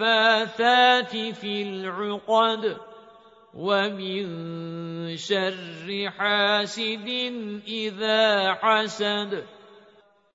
النفاثات في العقد ومن شر حاسد إذا حسد.